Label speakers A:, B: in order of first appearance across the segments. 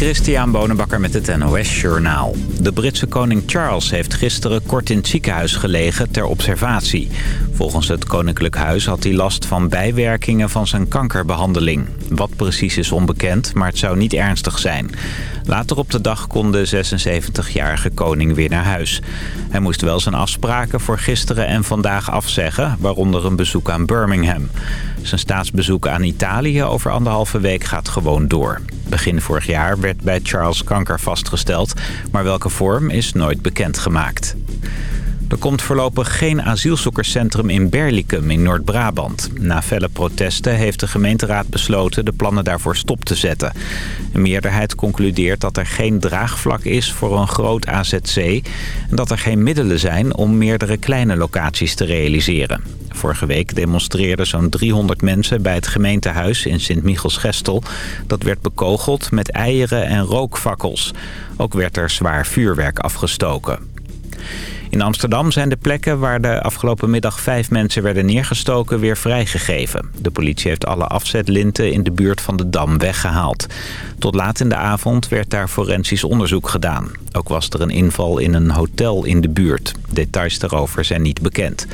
A: Christian Bonenbakker met het NOS Journaal. De Britse koning Charles heeft gisteren kort in het ziekenhuis gelegen ter observatie. Volgens het Koninklijk Huis had hij last van bijwerkingen van zijn kankerbehandeling. Wat precies is onbekend, maar het zou niet ernstig zijn. Later op de dag kon de 76-jarige koning weer naar huis. Hij moest wel zijn afspraken voor gisteren en vandaag afzeggen, waaronder een bezoek aan Birmingham. Zijn staatsbezoek aan Italië over anderhalve week gaat gewoon door. Begin vorig jaar werd bij Charles kanker vastgesteld, maar welke vorm is nooit bekendgemaakt. Er komt voorlopig geen asielzoekerscentrum in Berlicum in Noord-Brabant. Na felle protesten heeft de gemeenteraad besloten de plannen daarvoor stop te zetten. Een meerderheid concludeert dat er geen draagvlak is voor een groot AZC... en dat er geen middelen zijn om meerdere kleine locaties te realiseren. Vorige week demonstreerden zo'n 300 mensen bij het gemeentehuis in Sint-Michels-Gestel. Dat werd bekogeld met eieren en rookfakkels. Ook werd er zwaar vuurwerk afgestoken. In Amsterdam zijn de plekken waar de afgelopen middag vijf mensen werden neergestoken weer vrijgegeven. De politie heeft alle afzetlinten in de buurt van de Dam weggehaald. Tot laat in de avond werd daar forensisch onderzoek gedaan. Ook was er een inval in een hotel in de buurt. Details daarover zijn niet bekend.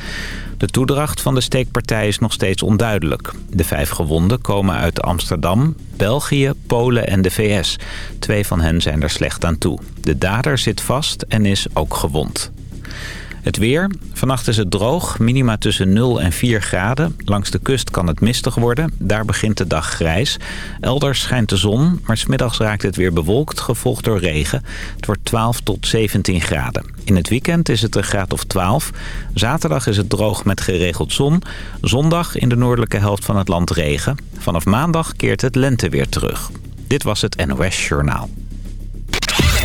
A: De toedracht van de steekpartij is nog steeds onduidelijk. De vijf gewonden komen uit Amsterdam, België, Polen en de VS. Twee van hen zijn er slecht aan toe. De dader zit vast en is ook gewond. Het weer. Vannacht is het droog. Minima tussen 0 en 4 graden. Langs de kust kan het mistig worden. Daar begint de dag grijs. Elders schijnt de zon. Maar smiddags raakt het weer bewolkt, gevolgd door regen. Het wordt 12 tot 17 graden. In het weekend is het een graad of 12. Zaterdag is het droog met geregeld zon. Zondag in de noordelijke helft van het land regen. Vanaf maandag keert het lente weer terug. Dit was het NOS Journaal.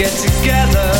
B: get together.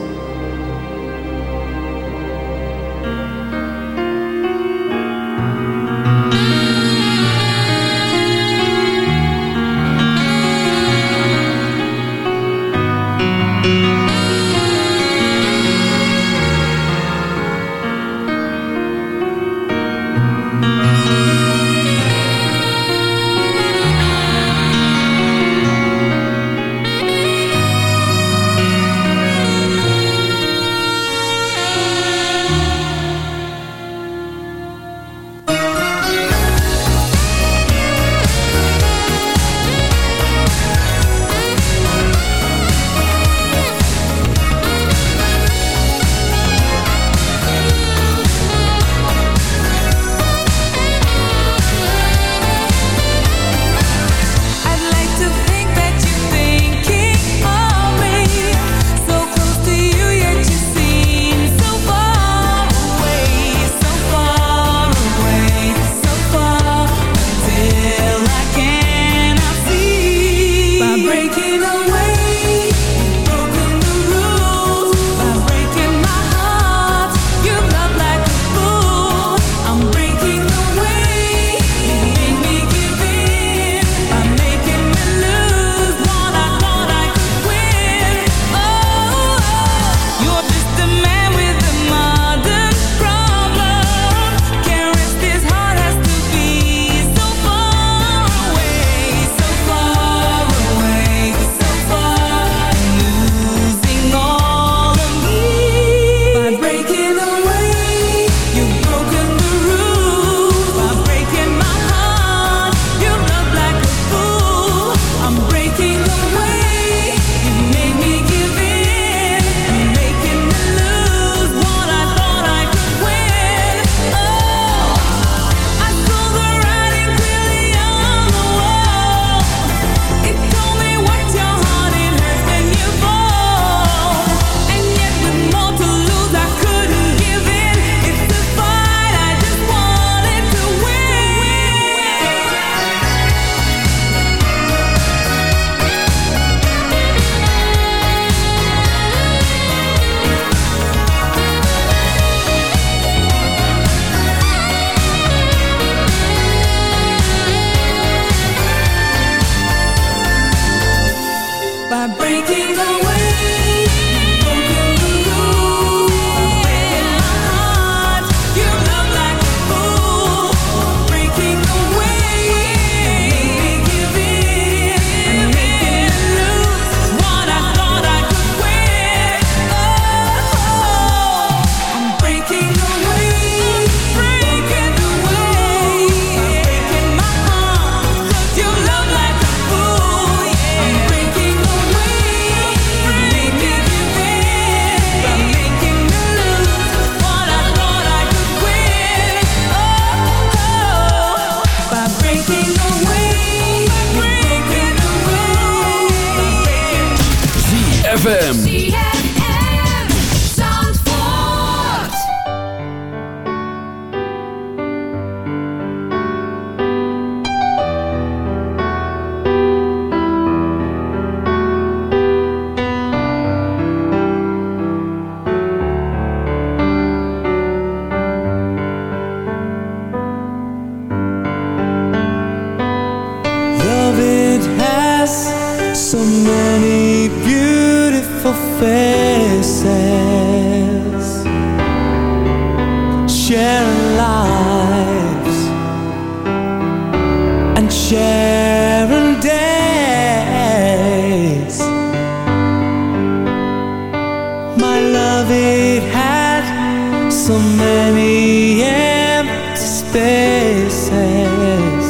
B: faces.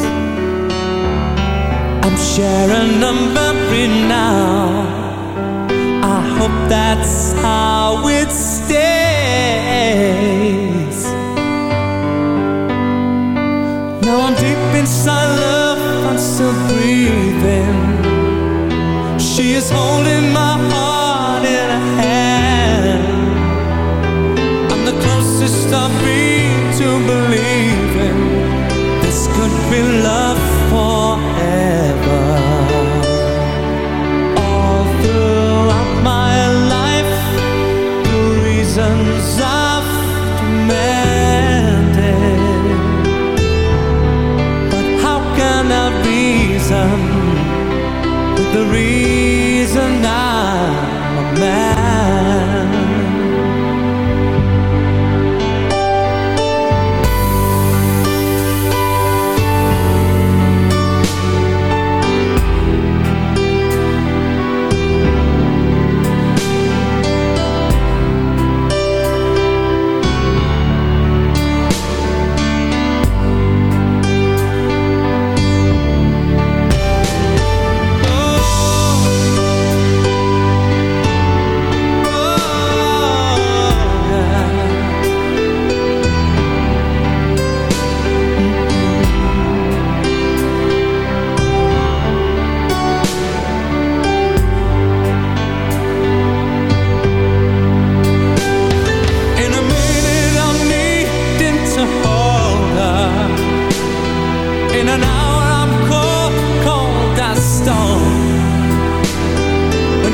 B: I'm sharing a memory now. I hope that's how.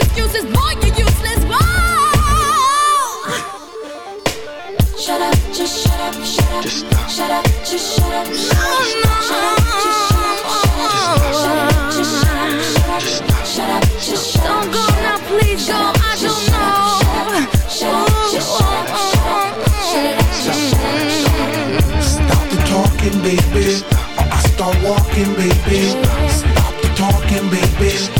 C: excuses, boy, you're useless. Whoa!
D: Shut up, just shut up, shut up.
E: Just stop.
D: Shut up, just shut up, shut up.
C: no.
D: Shut up, just shut up, shut up. Shut up, just shut up, shut up. Shut up, just shut up.
C: Don't go now, please go. I don't know.
D: Shut up, just shut up, shut up. Shut it up, just shut up.
F: Stop the talking, baby. Or I start walking, baby. Stop the talking, baby.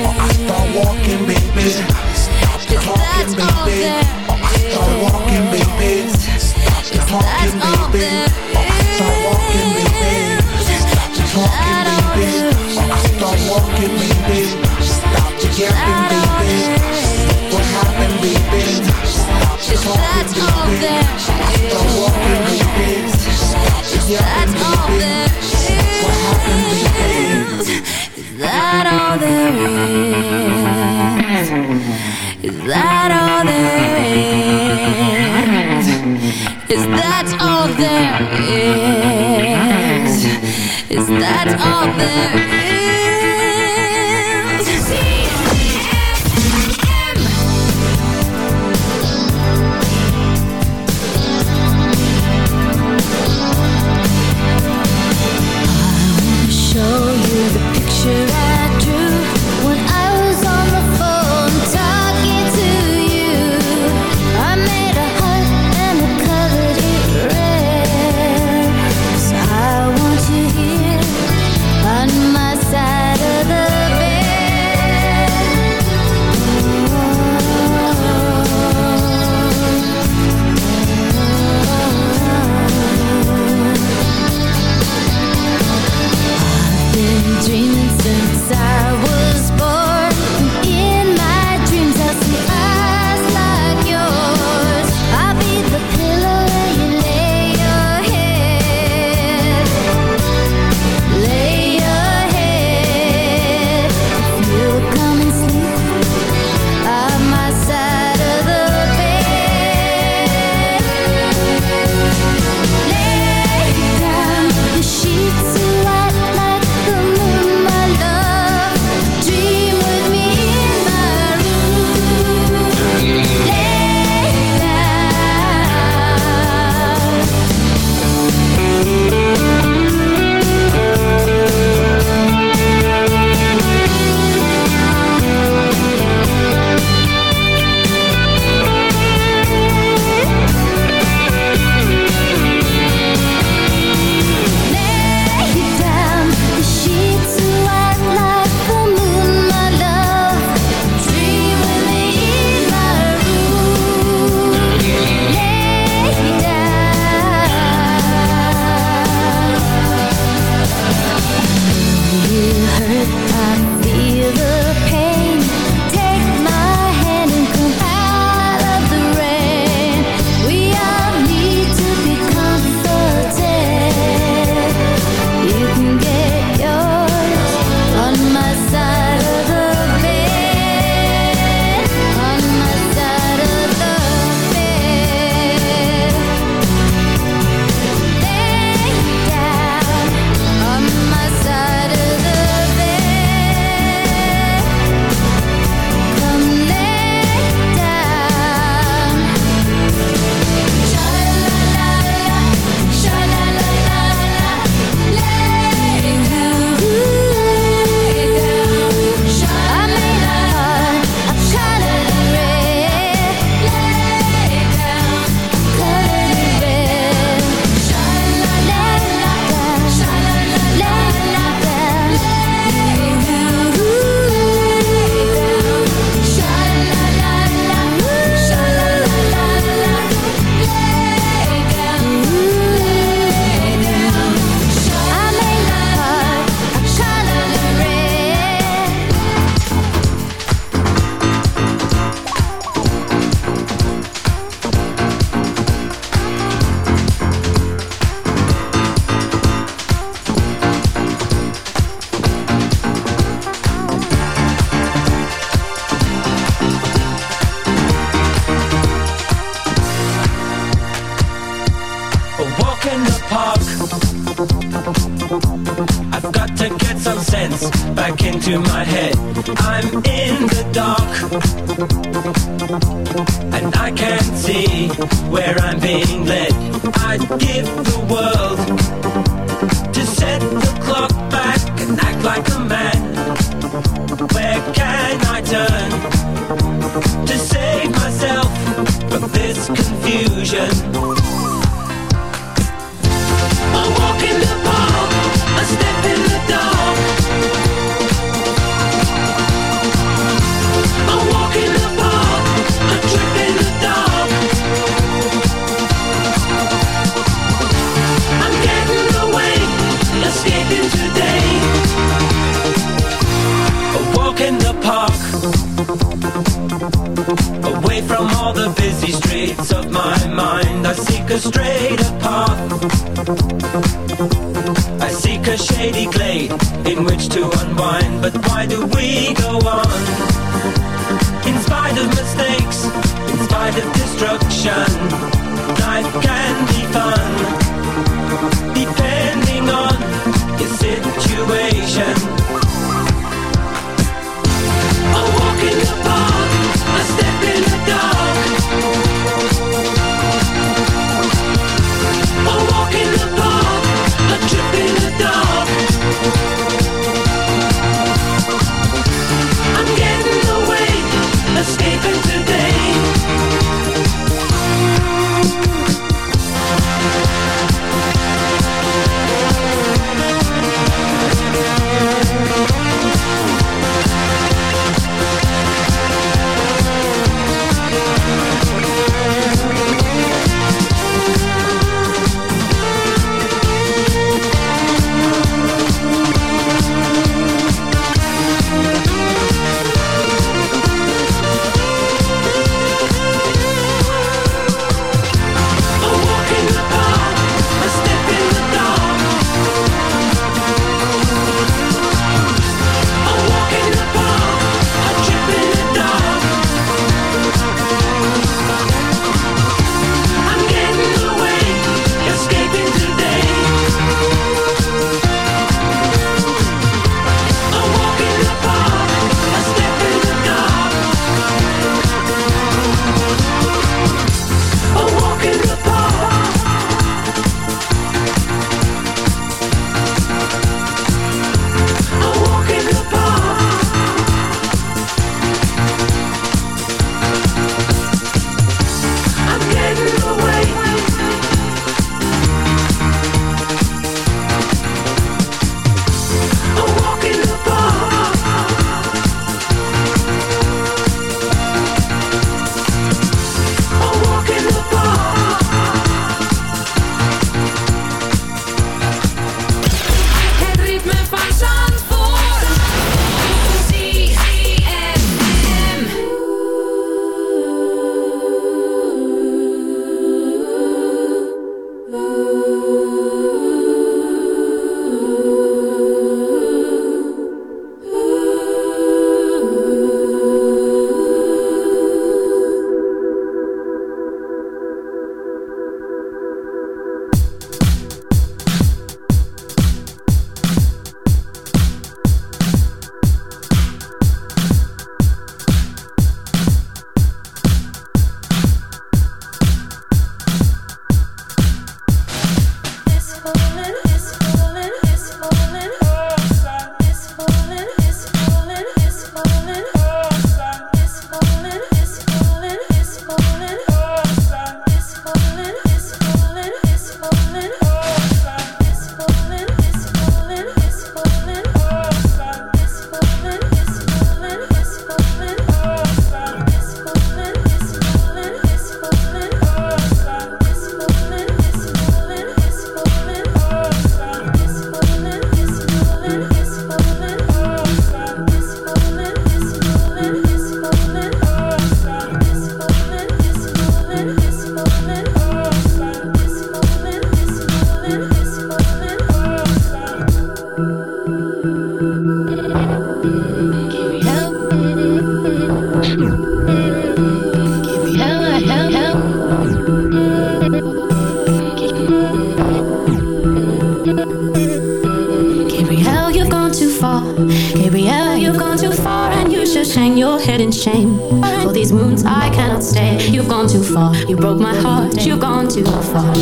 C: Hang your head in shame. For these wounds I cannot stay. You've gone too far. You broke my heart. You've gone too far.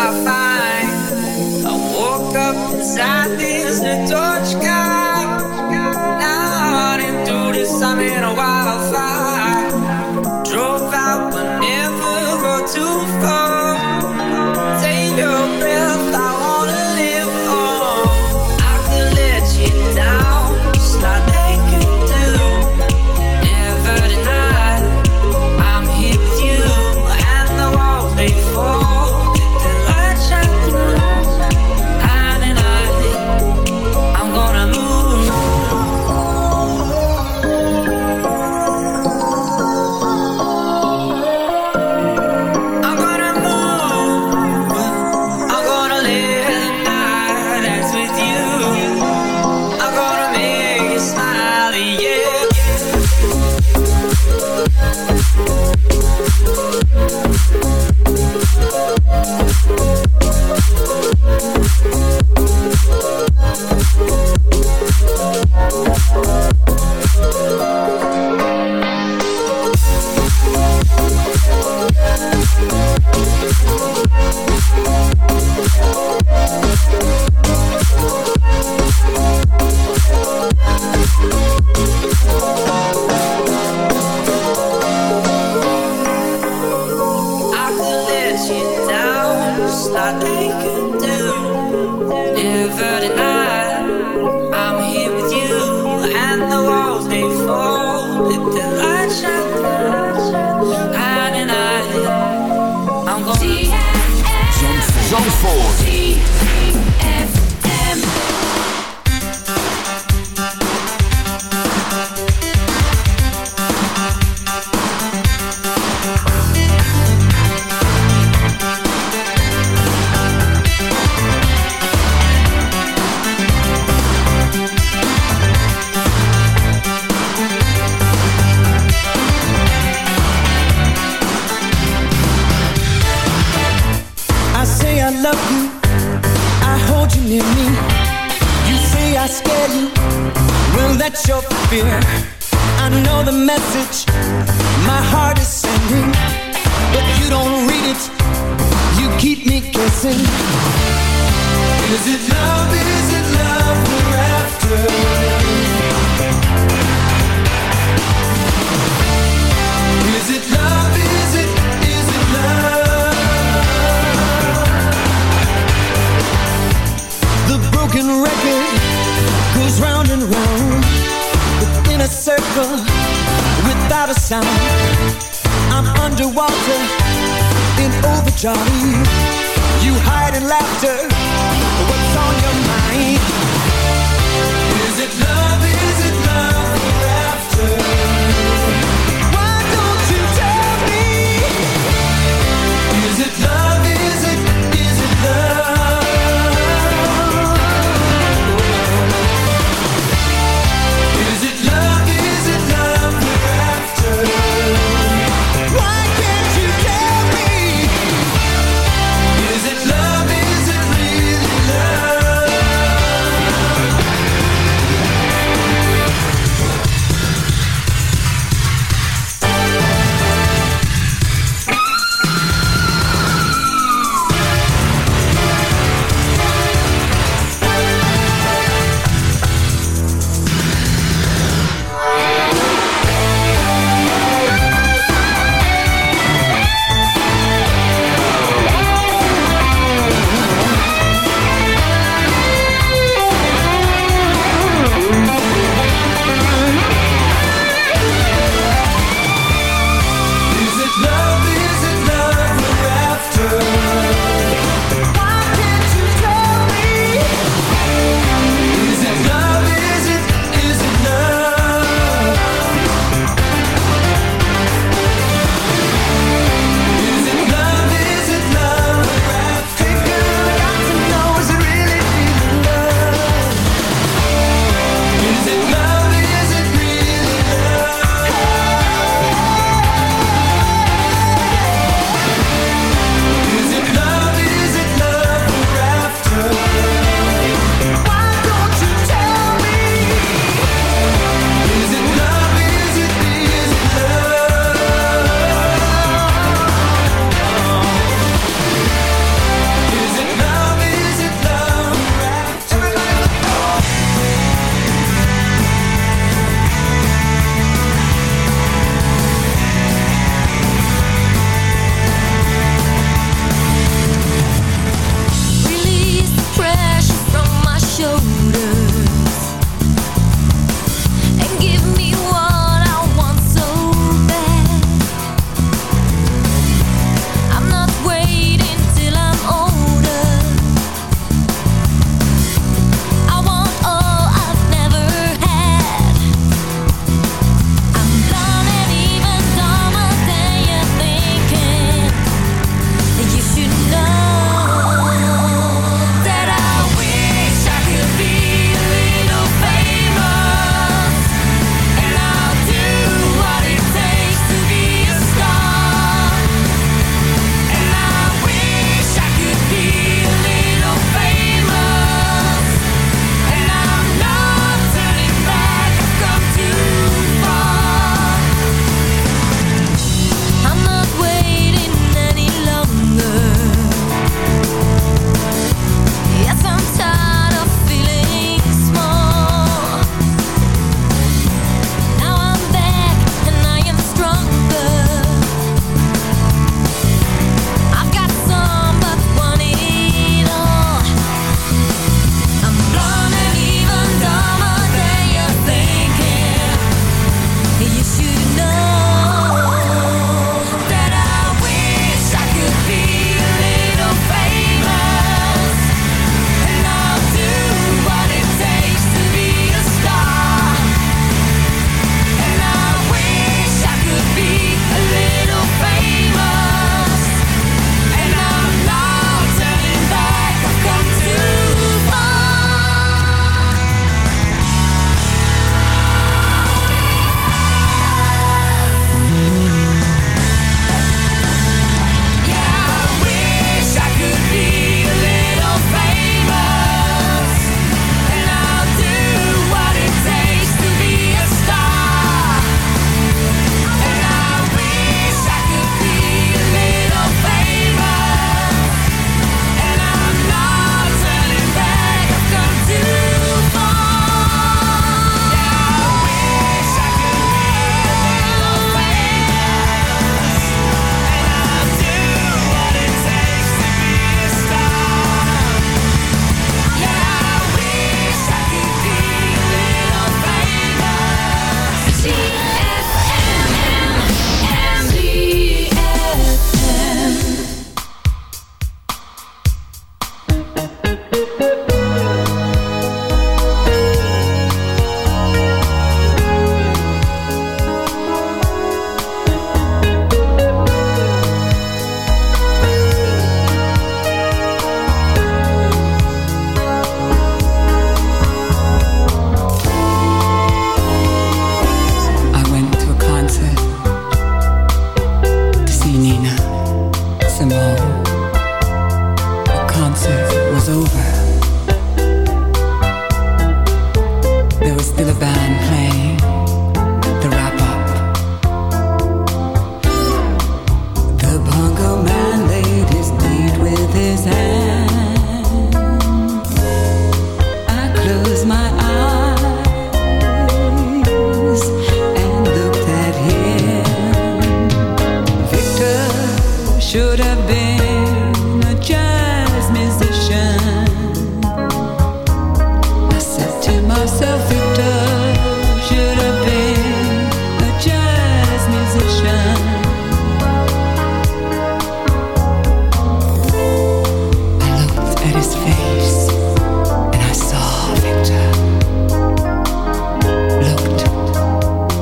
G: I find. I woke up inside this new torch car. Now I didn't do this, I'm in a while.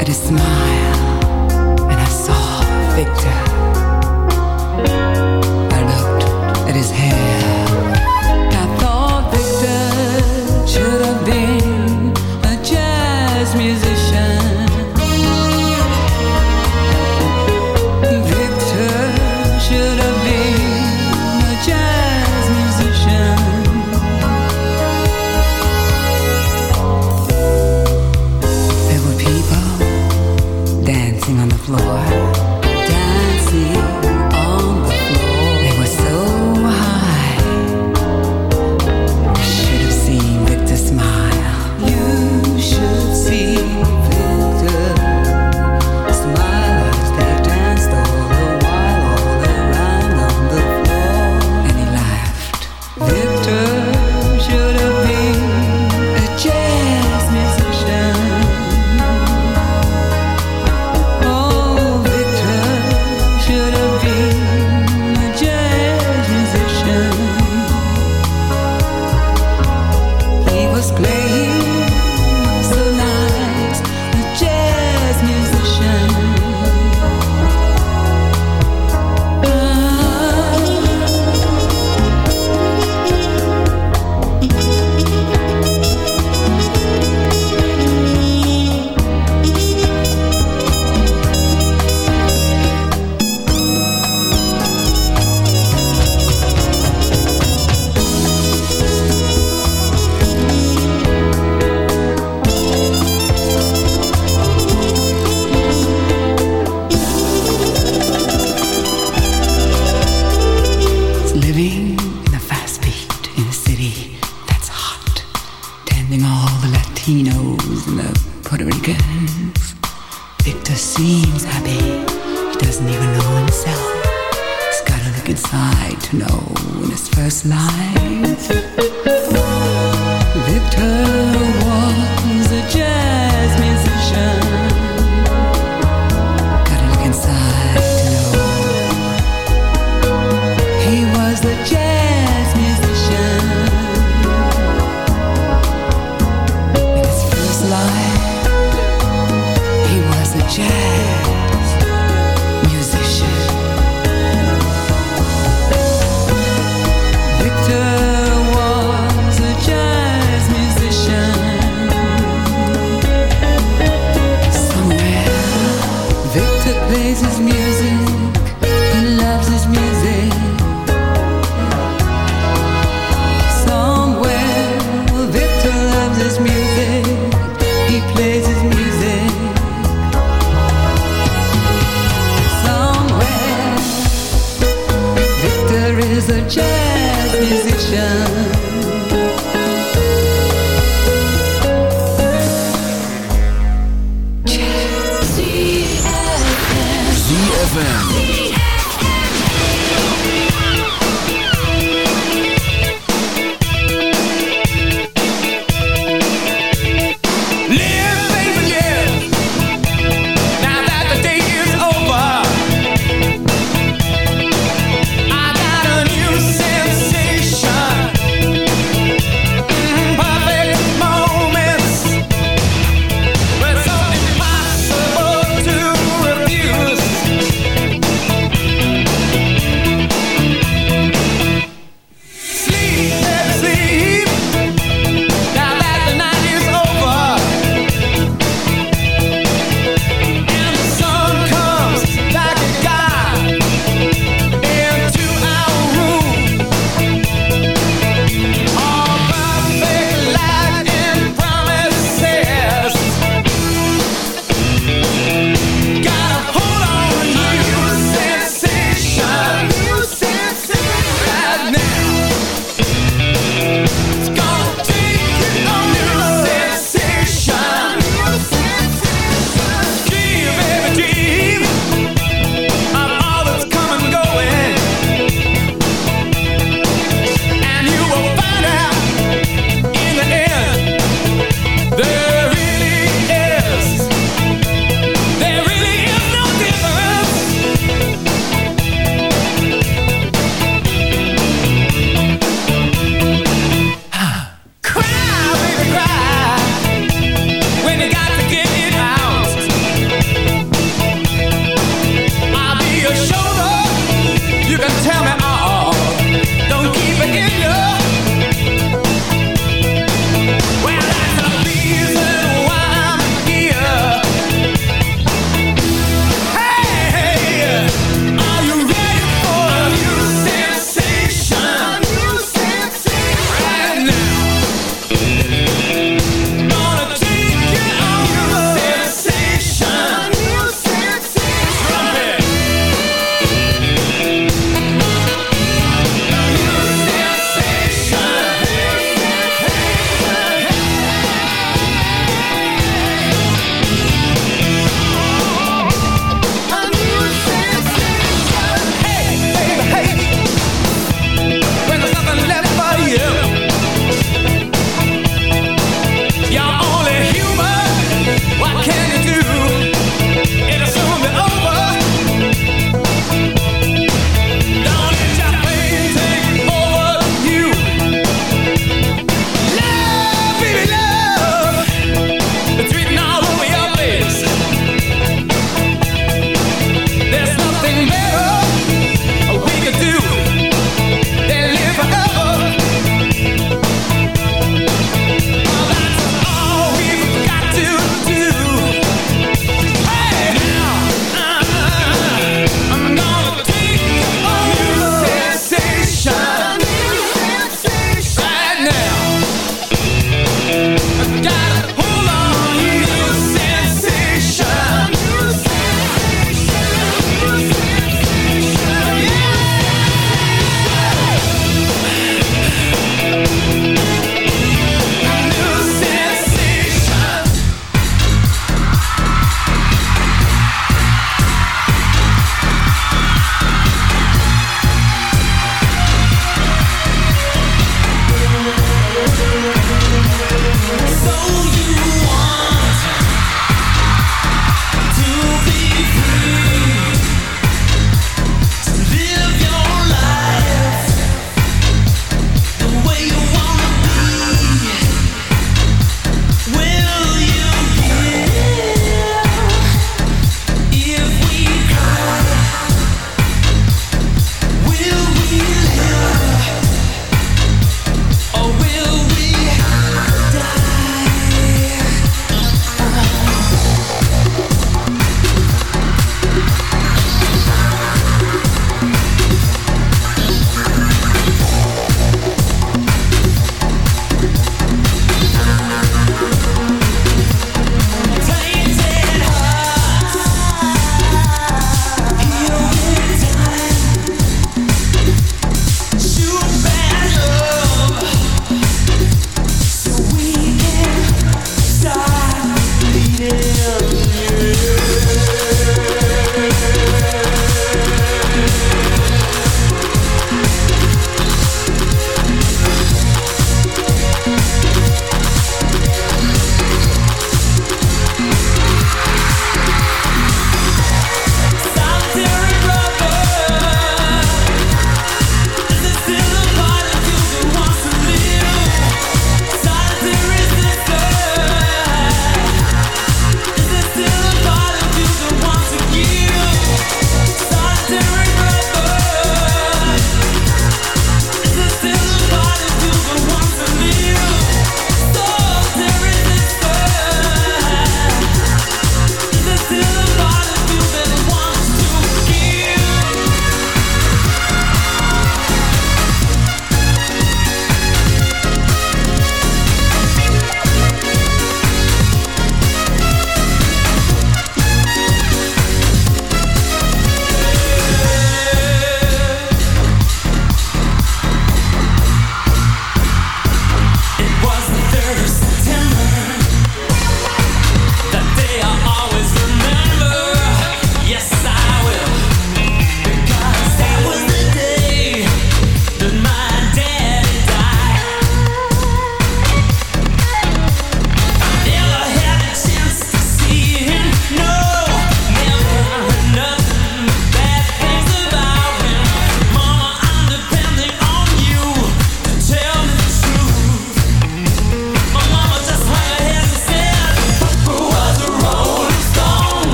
G: And his smile, and I
H: saw Victor. Rodriguez. Victor seems happy. He doesn't even know himself. He's gotta look inside to know in
I: his first life. Victor.